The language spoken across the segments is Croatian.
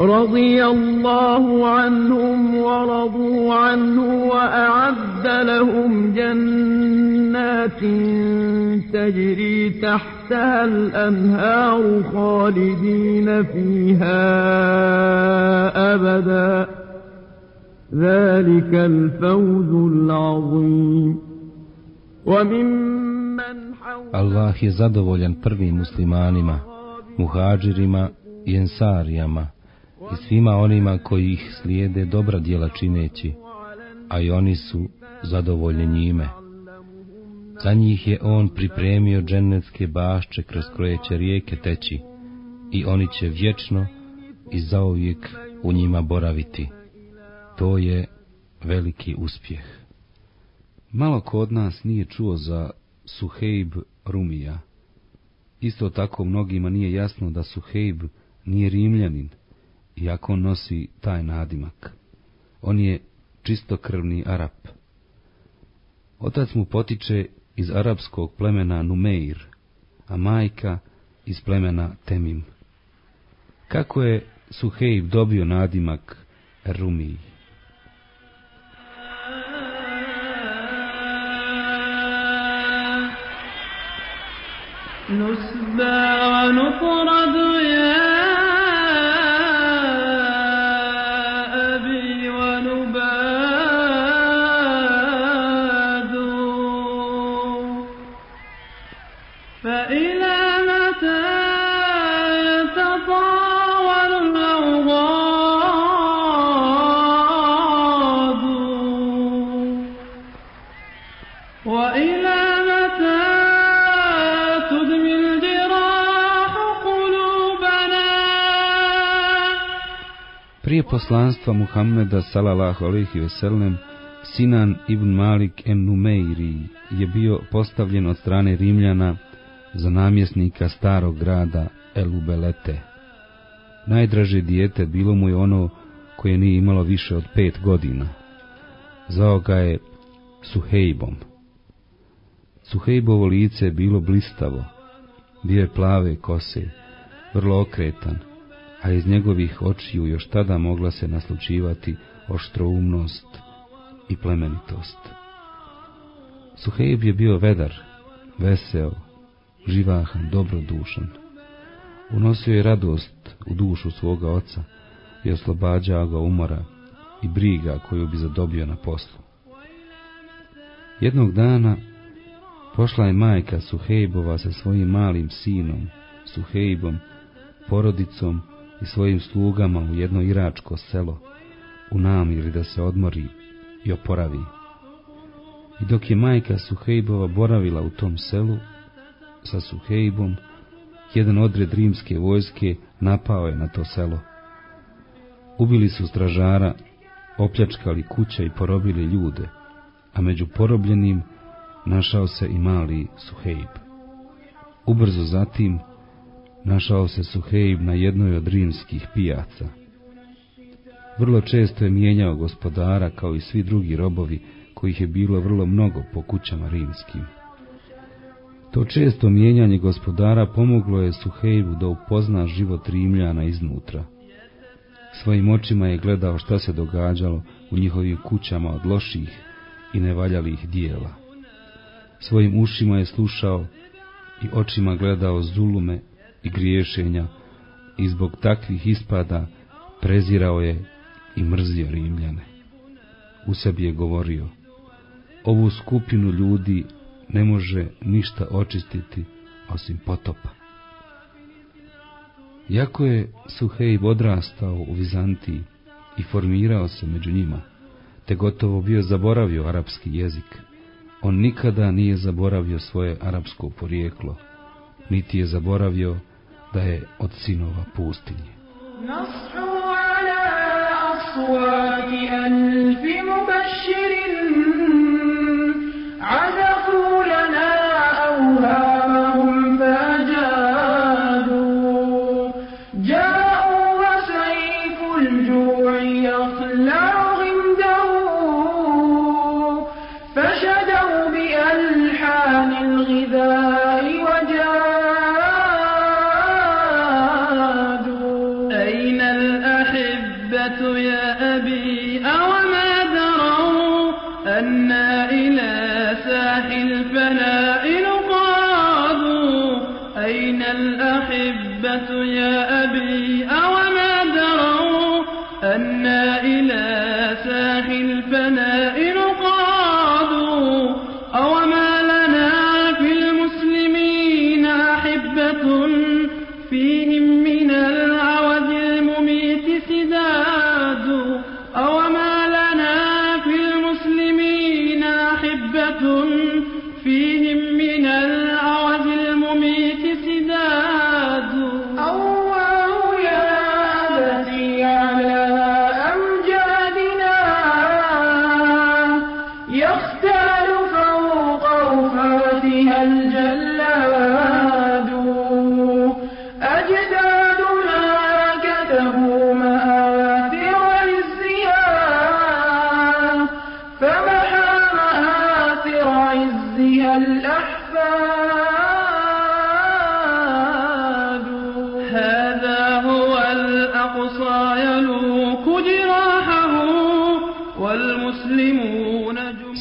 رضي الله عنهم ورضوا عنه وأعد لهم جنات تجري تحتها الأنهار خالدين فيها أبدا. ذلك الفوز العظيم. وممن Allah je zadovoljan prvim muslimanima, muhađirima i ensarijama i svima onima koji ih slijede dobra djela čineći, a i oni su zadovoljni njime. Za njih je on pripremio džennetske bašče kroz koje će rijeke teći i oni će vječno i zauvijek u njima boraviti. To je veliki uspjeh. Malo ko od nas nije čuo za Suheib Rumija. Isto tako mnogima nije jasno da Suheib nije rimljanin, iako on nosi taj nadimak. On je čistokrvni Arap. Otac mu potiče iz arapskog plemena Numeir, a majka iz plemena Temim. Kako je Suheib dobio nadimak Rumiji? نسبى ونطرد poslanstva Muhammeda sallallahu alejhi ve sellem Sinan ibn Malik en Numeiri je bio postavljen od strane Rimljana za namjesnika starog grada Elubelete. Najdraže dijete bilo mu je ono koje nije imalo više od pet godina. Zvao ga je Suhejbom. Suhejbovo lice je bilo blistavo, bio je plave kose, vrlo okretan, a iz njegovih očiju još tada mogla se naslučivati oštroumnost i plemenitost. Suhejb je bio vedar, veseo, živahan, dobrodušan. Unosio je radost u dušu svoga oca i oslobađao ga umora i briga koju bi zadobio na poslu. Jednog dana pošla je majka Suhejbova sa svojim malim sinom, Suhejbom, porodicom i svojim slugama u jedno iračko selo, u namjeri da se odmori i oporavi. I dok je majka Suhejbova boravila u tom selu, sa Suhejbom, jedan odred rimske vojske napao je na to selo. Ubili su stražara, opljačkali kuće i porobili ljude, a među porobljenim našao se i mali Suhejb. Ubrzo zatim našao se Suhejb na jednoj od rimskih pijaca. Vrlo često je mijenjao gospodara kao i svi drugi robovi, kojih je bilo vrlo mnogo po kućama rimskim. To često mijenjanje gospodara pomoglo je Suhejbu da upozna život Rimljana iznutra. Svojim očima je gledao šta se događalo u njihovim kućama od loših i nevaljalih dijela. Svojim ušima je slušao i očima gledao zulume i griješenja i zbog takvih ispada prezirao je i mrzio Rimljane. U sebi je govorio, ovu skupinu ljudi ne može ništa očistiti osim potopa. Jako je Suhejb odrastao u Vizantiji i formirao se među njima, te gotovo bio zaboravio arapski jezik. On nikada nije zaboravio svoje arapsko porijeklo, niti je zaboravio da je od sinova pustinje. نصحو على أصوات ألف مبشر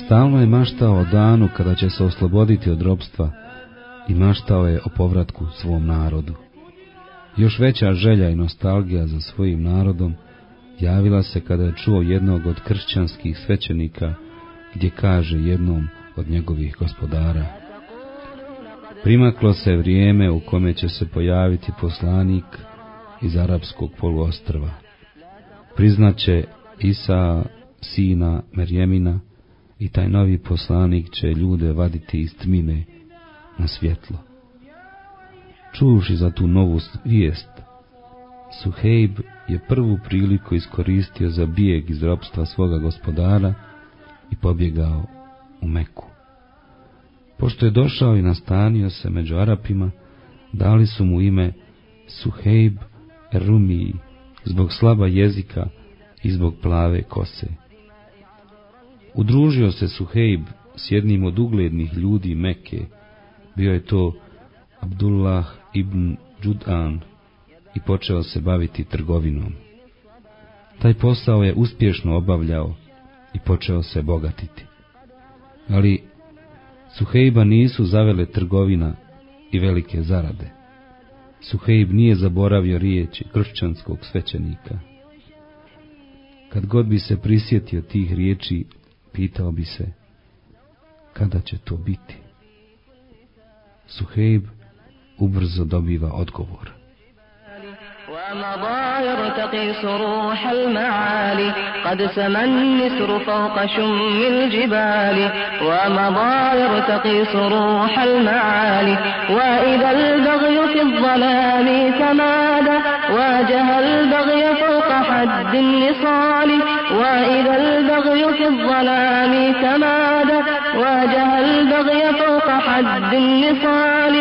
Stalno je maštao o danu kada će se osloboditi od robstva i maštao je o povratku svom narodu. Još veća želja i nostalgija za svojim narodom javila se kada je čuo jednog od kršćanskih svećenika gdje kaže jednom od njegovih gospodara. Primaklo se vrijeme u kome će se pojaviti poslanik iz arapskog poluostrva. Priznaće Isa, sina Merjemina, i taj novi poslanik će ljude vaditi iz tmine na svjetlo. Čuši za tu novu vijest, Suhejb je prvu priliku iskoristio za bijeg iz ropstva svoga gospodara i pobjegao u Meku. Pošto je došao i nastanio se među Arapima, dali su mu ime Suhejb Rumiji zbog slaba jezika i zbog plave kose. Udružio se Suhejb s jednim od uglednih ljudi Meke, bio je to Abdullah ibn Đudan i počeo se baviti trgovinom. Taj posao je uspješno obavljao i počeo se bogatiti. Ali Suhejba nisu zavele trgovina i velike zarade. Suhejb nije zaboravio riječi kršćanskog svećenika. Kad god bi se prisjetio tih riječi, pitao bi se, kada će to biti? Suhejb ubrzo dobiva odgovor. ومضى يرتقي صروح المعالي. قد سمى النسر فوق شم الجبال. ومضى يرتقي صروح المعالي. وإذا البغي في الظلام تمادى. واجه البغي فوق حد النصال. وإذا البغي في الظلام تمادى. واجه البغي فوق حد النصال.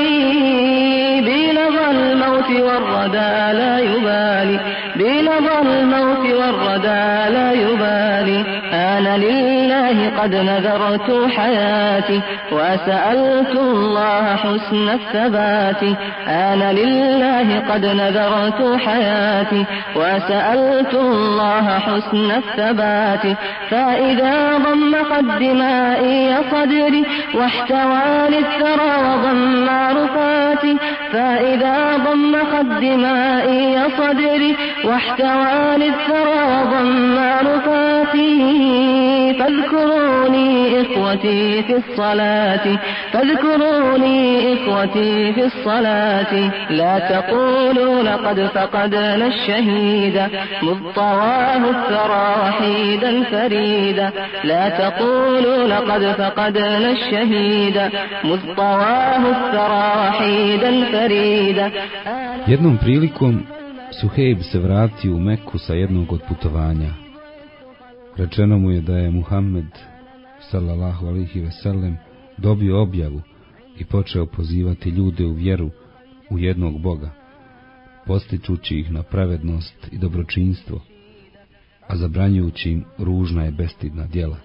الموت والردى لا يبالي. بلغى الموت والردى لا يبالي. أنا لله قد نذرت حياتي. وسألت الله حسن الثبات. أنا لله قد نذرت حياتي. وسألت الله حسن الثبات. فإذا ضم قد دمائي صدري. واحتوى الثرى وضم رفاتي. فإذا ضم قد دمائي صدري واحتوى الثرى وضم رفاتي. فاذكروني إخوتي في الصلاة فاذكروني إخوتي في الصلاة. لا تقولوا لقد فقدنا الشهيد مذ طواه الثرى وحيدا فريدا لا تقولوا لقد فقدنا الشهيد مذ طواه الثرى وحيدا فريدا Jednom prilikom Suhejb se vratio u Meku sa jednog od putovanja. Rečeno mu je da je Muhammed sallallahu alihi veselem dobio objavu i počeo pozivati ljude u vjeru u jednog Boga, postičući ih na pravednost i dobročinstvo, a zabranjujući im ružna je bestidna djela.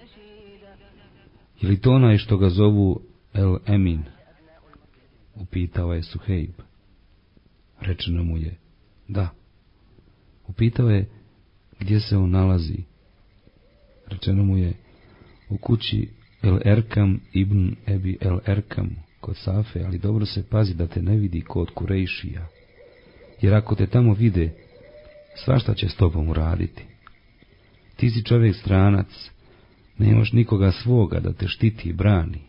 Je li to onaj što ga zovu El Emin? Upitao je Suheib. Rečeno mu je, da. Upitao je, gdje se on nalazi? Rečeno mu je, u kući El Erkam ibn Ebi El Erkam, kod Safe, ali dobro se pazi da te ne vidi kod Kurejšija. Jer ako te tamo vide, svašta će s tobom uraditi. Ti si čovjek stranac, nemaš nikoga svoga da te štiti i brani.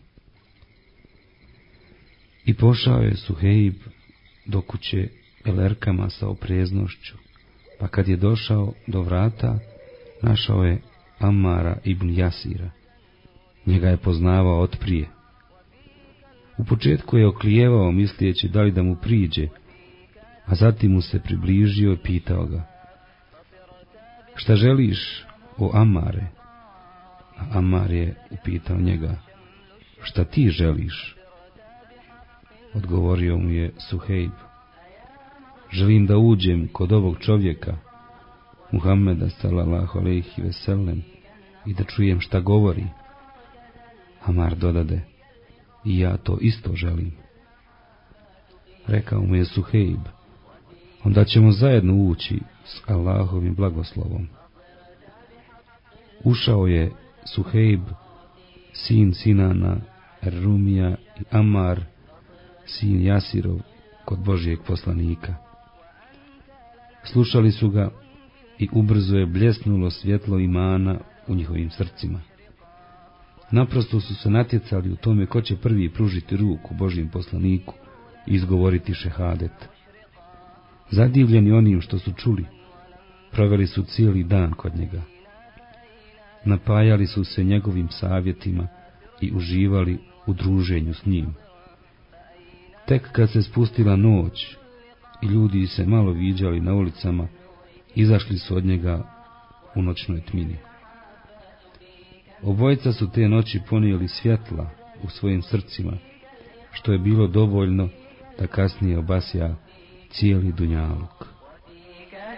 I pošao je Suheib do kuće Elerkama sa opreznošću, pa kad je došao do vrata, našao je Amara ibn Jasira. Njega je poznavao od prije. U početku je oklijevao mislijeći da li da mu priđe, a zatim mu se približio i pitao ga. Šta želiš, o Amare? A Amar je upitao njega. Šta ti želiš? Odgovorio mu je Suhejb. Želim da uđem kod ovog čovjeka, Muhammeda sallallahu alaihi veselem, i da čujem šta govori. Amar dodade, i ja to isto želim. Rekao mu je Suhejb, onda ćemo zajedno ući s Allahovim blagoslovom. Ušao je Suhejb, sin Sinana, Rumija i Amar, sin Jasirov, kod Božijeg poslanika. Slušali su ga i ubrzo je bljesnulo svjetlo imana u njihovim srcima. Naprosto su se natjecali u tome ko će prvi pružiti ruku Božijem poslaniku i izgovoriti šehadet. Zadivljeni onim što su čuli, proveli su cijeli dan kod njega. Napajali su se njegovim savjetima i uživali u druženju s njim. Tek kad se spustila noć i ljudi se malo viđali na ulicama, izašli su od njega u noćnoj tmini. Obojica su te noći ponijeli svjetla u svojim srcima, što je bilo dovoljno da kasnije obasja cijeli dunjaluk.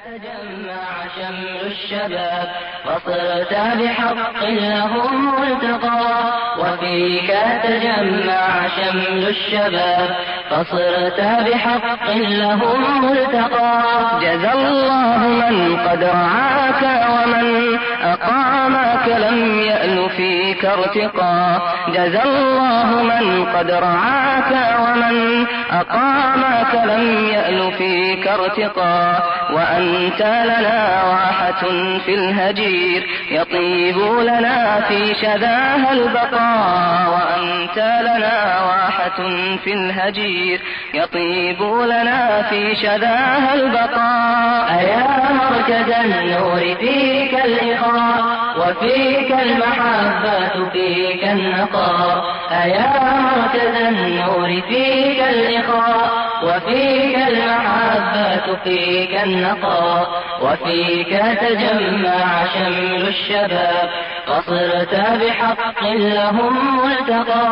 تجمع شمل الشباب فصرت بحق لهم ملتقى وفيك تجمع شمل الشباب فصرت بحق لهم ملتقى. جزى الله من قد رعاك ومن أقامك لم يأل فيك ارتقى. جزى الله من قد رعاك ومن أقامك لم يأل فيك ارتقى وأنت لنا راحة في الهجير يطيب لنا في شذاها البقاء وأنت لنا راحة في الهجير يطيب لنا في شذاها البقاء أيا مركز النور فيك الإخاء وفيك المحبة فيك النقاء. أيا مركز النور فيك الإخاء. وفيك المحبة فيك النقاء. وفيك تجمع شمل الشباب. فصرت بحق لهم ملتقى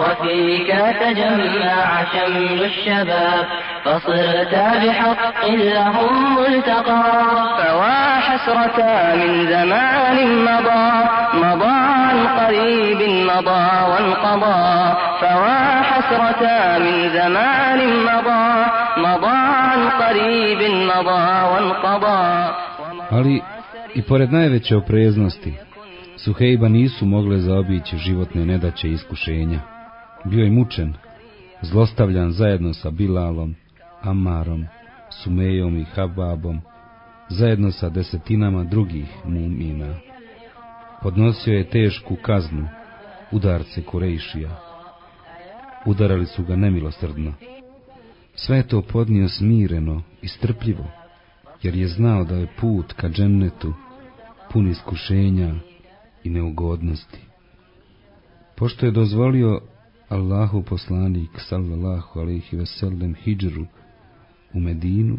وفيك تجمع شمل الشباب فصرت بحق لهم ملتقى فوا حسرة من زمان مضى مضى عن قريب مضى وانقضى. فوا حسرة من زمان مضى مضى عن قريب مضى وانقضى. Ali i pored najveće opreznosti, Suhejba nisu mogle zaobići životne nedaće i iskušenja. Bio je mučen, zlostavljan zajedno sa Bilalom, Amarom, Sumejom i Hababom, zajedno sa desetinama drugih mumina. Podnosio je tešku kaznu, udarce Kurejšija. Udarali su ga nemilosrdno. Sve je to podnio smireno i strpljivo, jer je znao da je put ka džennetu pun iskušenja i neugodnosti. Pošto je dozvolio Allahu poslanik sallallahu alaihi veselem hidžru u Medinu,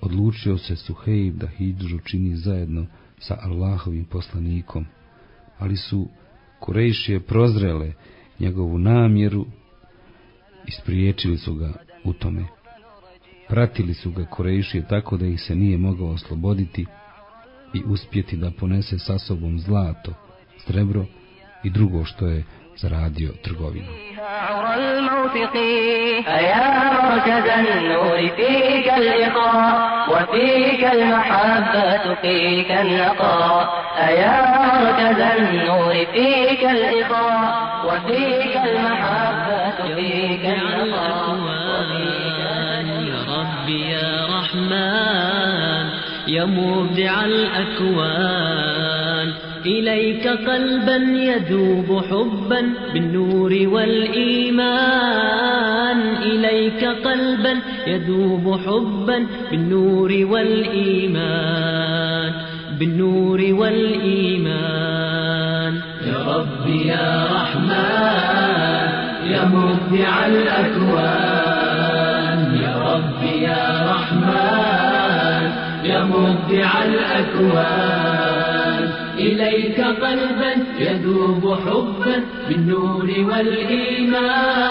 odlučio se Suhejb da hidžru čini zajedno sa Allahovim poslanikom, ali su Kurejšije prozrele njegovu namjeru i spriječili su ga u tome. Pratili su ga Kurejšije tako da ih se nije mogao osloboditi i uspjeti da ponese sa sobom zlato, srebro i drugo što je zaradio trgovinom. عرى الموت قيه أيا مركز النور فيك اللقاء وفيك المحبة فيك النقاء أيا مركز النور فيك اللقاء وفيك المحبة فيك النقاء وفيك يا ربي يا رحمن يا مبدع الأكوان. إليك قلبا يذوب حبا بالنور والإيمان. إليك قلبا يذوب حبا بالنور والإيمان. بالنور والإيمان. يا ربي يا رحمن يا مبدع الأكوان. الأكوان. إليك قلبا يذوب حبا بالنور والإيمان.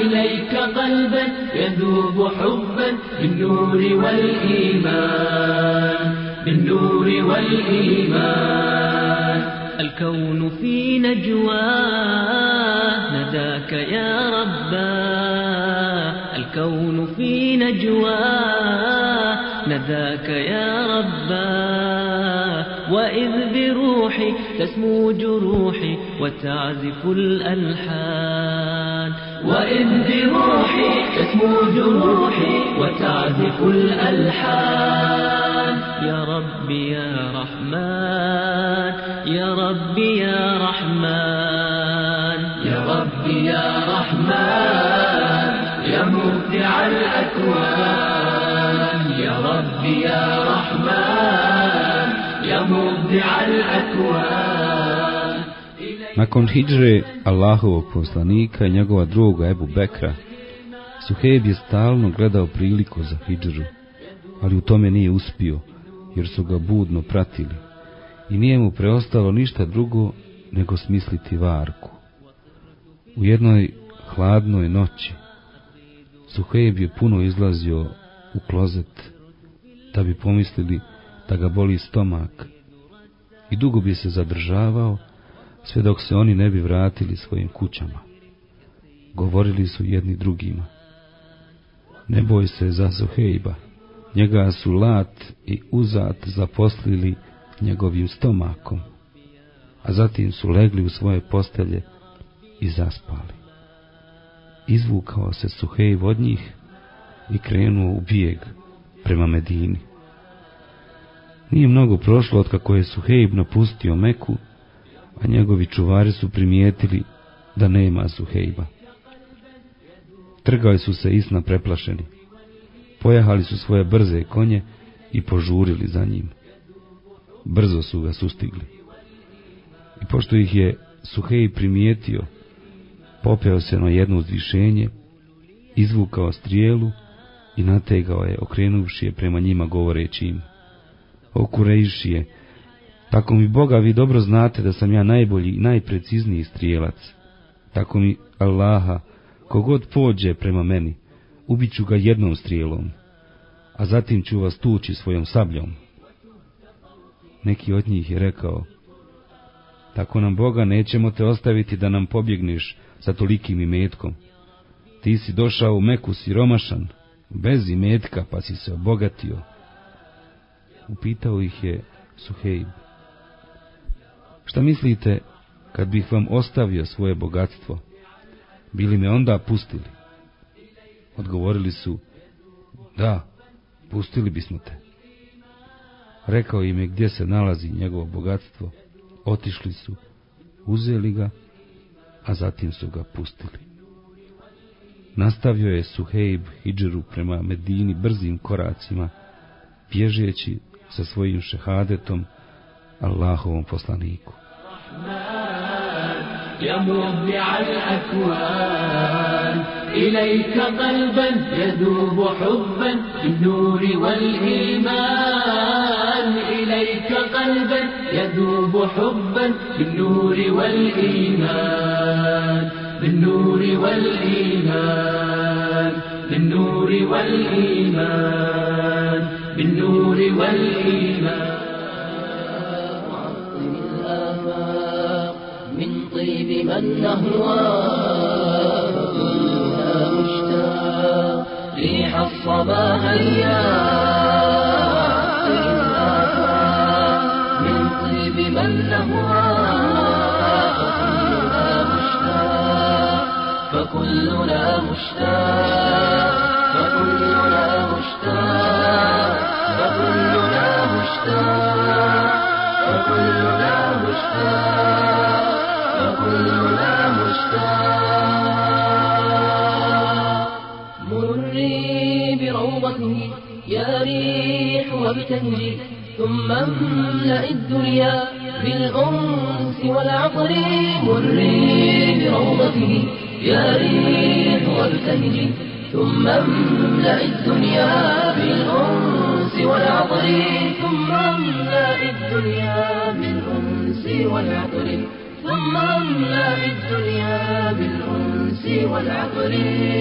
إليك قلبا يذوب حبا بالنور والإيمان. بالنور والإيمان. الكون في نجواه نداك يا ربا. الكون في نجواه نداك يا ربا وإذ بروحي تسمو جروحي وتعزف الألحان. وإذ بروحي تسمو جروحي وتعزف الألحان. يا ربي يا رحمن يا ربي يا رحمن يا ربي يا رحمن يا مبدع ربي يا رحمن يا مبدع الأكوان Nakon hidžre Allahovog poslanika i njegova druga Ebu Bekra, Suhejb je stalno gledao priliku za hidžru, ali u tome nije uspio, jer su ga budno pratili i nije mu preostalo ništa drugo nego smisliti varku. U jednoj hladnoj noći Suhejb je puno izlazio u klozet da bi pomislili da ga boli stomak i dugo bi se zadržavao sve dok se oni ne bi vratili svojim kućama. Govorili su jedni drugima. Ne boj se za Suhejba, njega su lat i uzat zaposlili njegovim stomakom, a zatim su legli u svoje postelje i zaspali. Izvukao se Suhejb od njih i krenuo u bijeg prema Medini. Nije mnogo prošlo od kako je Suhejb napustio Meku, a njegovi čuvari su primijetili da nema Suhejba. Trgali su se isna preplašeni. Pojahali su svoje brze konje i požurili za njim. Brzo su ga sustigli. I pošto ih je Suhej primijetio, popeo se na jedno uzvišenje, izvukao strijelu i nategao je, okrenuvši je prema njima govoreći im. O Kurejšije, tako mi Boga vi dobro znate da sam ja najbolji i najprecizniji strijelac. Tako mi Allaha, kogod pođe prema meni, ubit ću ga jednom strijelom, a zatim ću vas tući svojom sabljom. Neki od njih je rekao, tako nam Boga nećemo te ostaviti da nam pobjegneš sa tolikim imetkom. Ti si došao u Meku siromašan, bez imetka pa si se obogatio. Upitao ih je Suhejb. Šta mislite kad bih vam ostavio svoje bogatstvo? Bili me onda pustili? Odgovorili su, da, pustili bismo te. Rekao im je gdje se nalazi njegovo bogatstvo. Otišli su, uzeli ga, a zatim su ga pustili. Nastavio je Suhejb hidžeru prema Medini brzim koracima, bježeći sa svojim šehadetom Allahovom poslaniku. يا مبدع الأكوان إليك قلبا يذوب حبا بالنور والإيمان إليك قلبا يذوب حبا بالنور والإيمان بالنور والإيمان بالنور والإيمان بالنور والإيمان. وعظم الآفاق من طيب من نهوى. كلنا مشتاق ريح الصبا هيا. من طيب من نهوى. فكلنا مشتاق. فكلنا مشتاق. فكلنا مشتاق. فكلنا مشتاق فكلنا مشتاق مري بروضته يا ريح وابتهجي ثم املأ الدنيا بالأنس والعطر. مري بروضته يا ريح وابتهجي ثم املأ الدنيا بالأنس والعطر. ثم املأ الدنيا بالأنس والعطر. ثم املأ الدنيا بالأنس والعطر.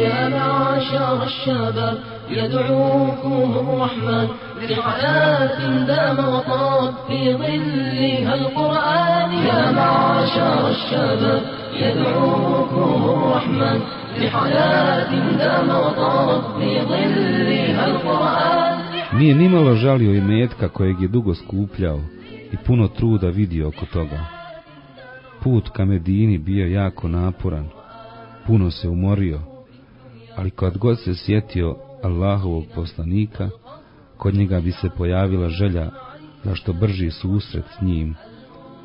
يا معشر الشباب يدعوكم الرحمن لحياة دام وطاب في ظلها القرآن يا معشر الشباب يدعوكم الرحمن لحياة دام وطاب في ظلها القرآن Nije nimalo žalio i metka kojeg je dugo skupljao i puno truda vidio oko toga. Put ka Medini bio jako naporan, puno se umorio, ali kad god se sjetio Allahovog poslanika, kod njega bi se pojavila želja za što brži susret s njim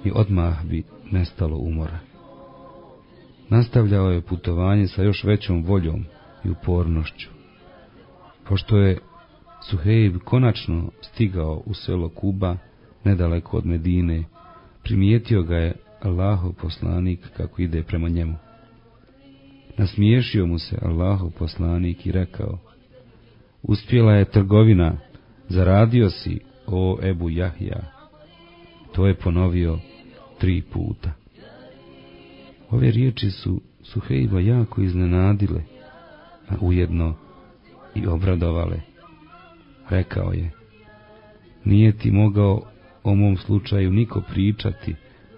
i odmah bi nestalo umora. Nastavljao je putovanje sa još većom voljom i upornošću. Pošto je Suhejb konačno stigao u selo Kuba, nedaleko od Medine, primijetio ga je Allahov poslanik kako ide prema njemu. Nasmiješio mu se Allahov poslanik i rekao, uspjela je trgovina, zaradio si, o Ebu Jahja. To je ponovio tri puta. Ove riječi su Suhejba jako iznenadile, a ujedno i obradovale. Rekao je, nije ti mogao o mom slučaju niko pričati,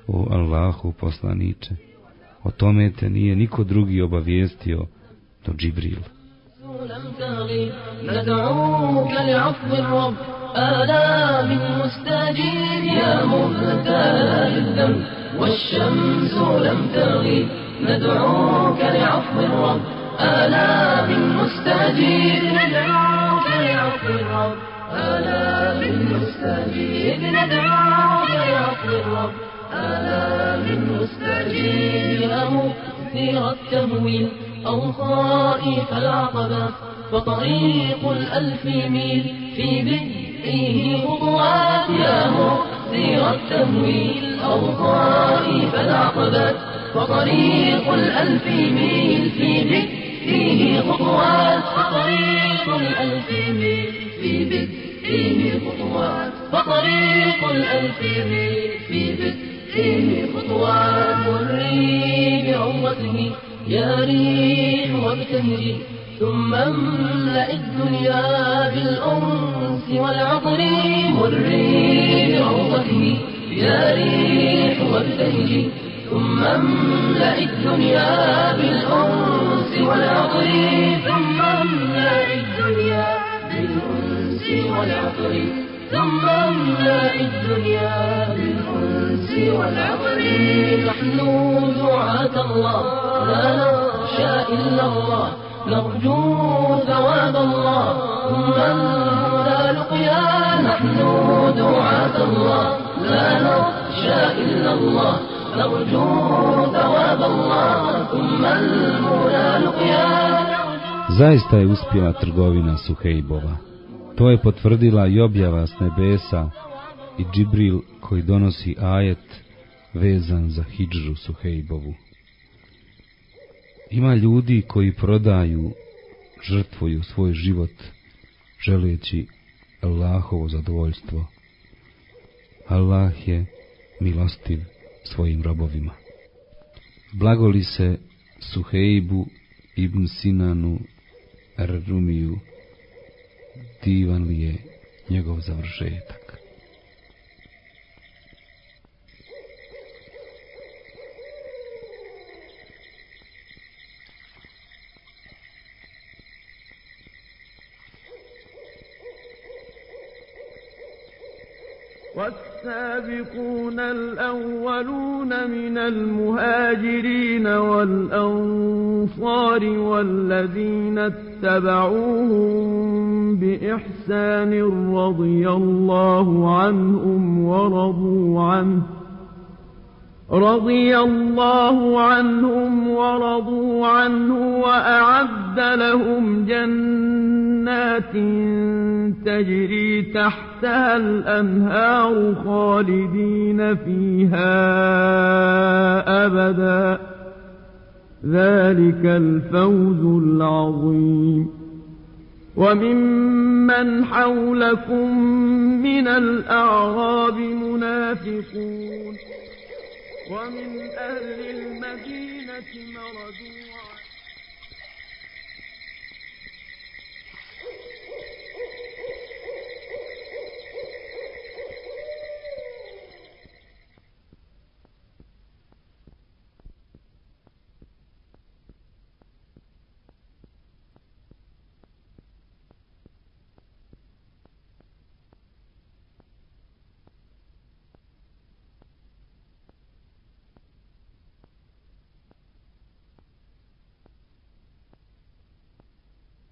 o Allahu poslaniče. O tome te nije niko drugi obavijestio do Džibril. لم تغي ندعوك لعفو الرب. آلام مستجيب يا مبتلى بالذنب والشمس لم تغي ندعوك لعفو الرب. آلام مستجيب ندعوك لعفو الرب. آلام مستجيب ندعوك لعفو الرب. آلام مستجيب يا مكثر التمويل. أو خائف العقبة فطريق الألف ميل في بدئه خطوات يا مكثر التمويل. أو خائف العقبة فطريق الألف ميل في بدئه خطوات فطريق الألف ميل في بدئه خطوات فطريق الألف ميل في بدئه خطوات مري بعروته يا ريح وابتهجي ثم املأ الدنيا بالأنس والعطر. مري بعروته يا ريح وابتهجي ثم املأ الدنيا بالأنس والعطر. ثم املأ الدنيا بالأنس والعطر. ثم املأ الدنيا بالأنس والعطر نحن دعاة الله لا نخشى إلا الله. نرجو ثواب الله. ثم المنى لقيا نحن دعاة الله. لا نخشى إلا الله. نرجو ثواب الله. ثم المنى لقيا. Zaista je uspjela trgovina Suhejbova. To je potvrdila i objava s nebesa i Džibril koji donosi ajet vezan za hidžru Suhejbovu. Ima ljudi koji prodaju, žrtvuju svoj život, želeći Allahovo zadovoljstvo. Allah je milostiv svojim robovima. Blagoli se Suhejbu ibn Sinanu Ar-Rumiju, divan li je njegov završetak. والسابقون الأولون من المهاجرين والأنصار والذين اتبعوهم بإحسان رضي الله عنهم ورضوا عنه. رضي الله عنهم ورضوا عنه وأعد لهم جنات تجري تحتها الأنهار خالدين فيها أبدا. ذلك الفوز العظيم. وممن حولكم من الأعراب منافقون ومن أهل المدينة مردوا